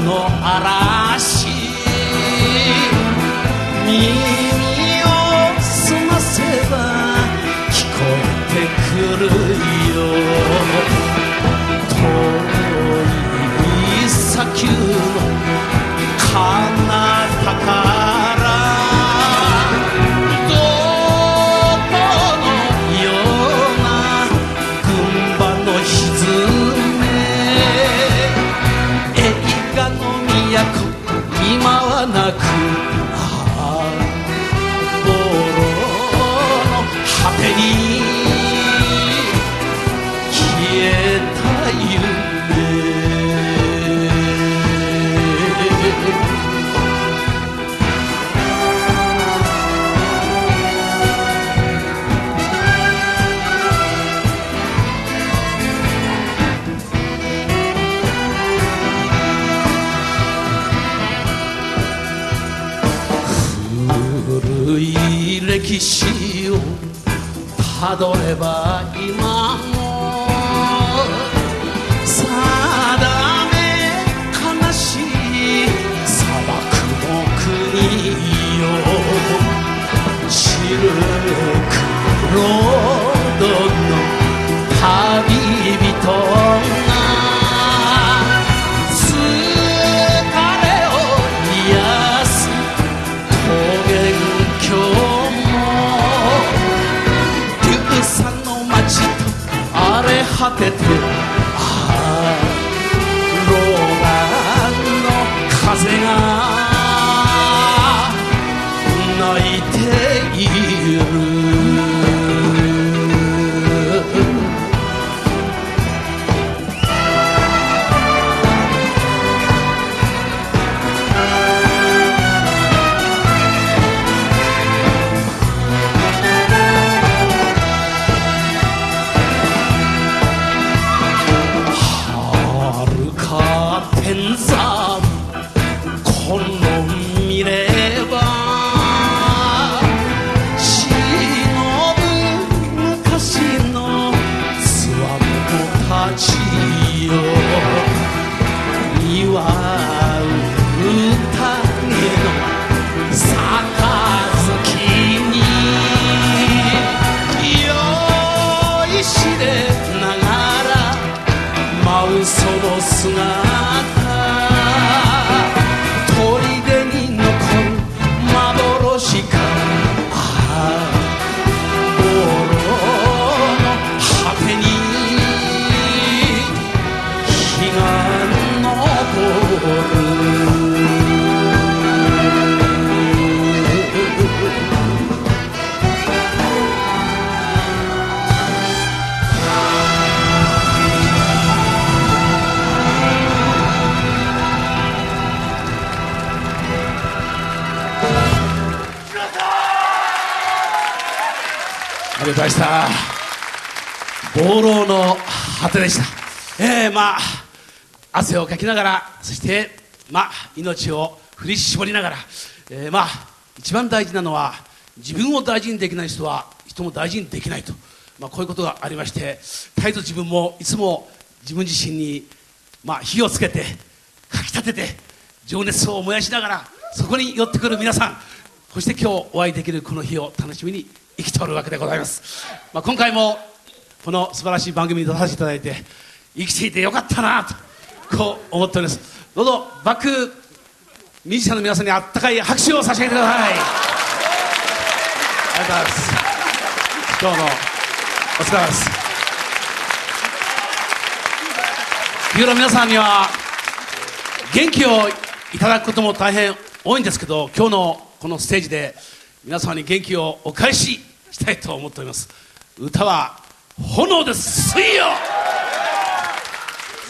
の嵐。耳を澄ませば聞こえてくる。今はい歴史をたどれば今も荒れ果 된 싸움 ありがとうございました。暴浪の果てでした。えー、まあ汗をかきながらそしてまあ命を振り絞りながら、えー、まあ一番大事なのは自分を大事にできない人は人も大事にできないと、まあ、こういうことがありまして絶えず自分もいつも自分自身に、まあ、火をつけてかきたてて情熱を燃やしながらそこに寄ってくる皆さんそして今日お会いできるこの日を楽しみに生きておるわけでございます、まあ、今回もこの素晴らしい番組に出させていただいて生きていてよかったなとこう思っております。どうぞバックミュージシャンの皆さんにあったかい拍手を差し上げてください。ありがとうございます。今日もお疲れ様です。日頃皆さんには元気をいただくことも大変多いんですけど今日のこのステージで皆様に元気をお返ししたいと思っております。歌は炎です。水曜。